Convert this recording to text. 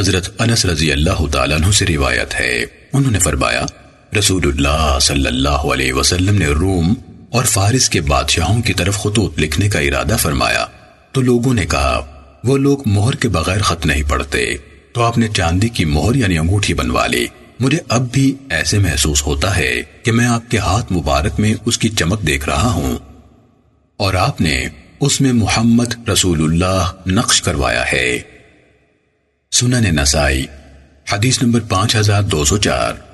حضرت انس رضی اللہ تعالیٰ عنہ سے روایت ہے۔ انہوں نے فرمایا رسول اللہ صلی اللہ علیہ وسلم نے روم اور فارس کے بادشاہوں کی طرف خطوط لکھنے کا ارادہ فرمایا۔ تو لوگوں نے کہا، وہ لوگ مہر کے بغیر خط نہیں پڑھتے۔ تو آپ نے چاندی کی مہر یعنی انگوٹھی بنوا لی۔ مجھے اب بھی ایسے محسوس ہوتا ہے کہ میں آپ کے ہاتھ مبارک میں اس کی چمک دیکھ رہا ہوں۔ اور آپ نے اس میں محمد رسول اللہ نقش کروایا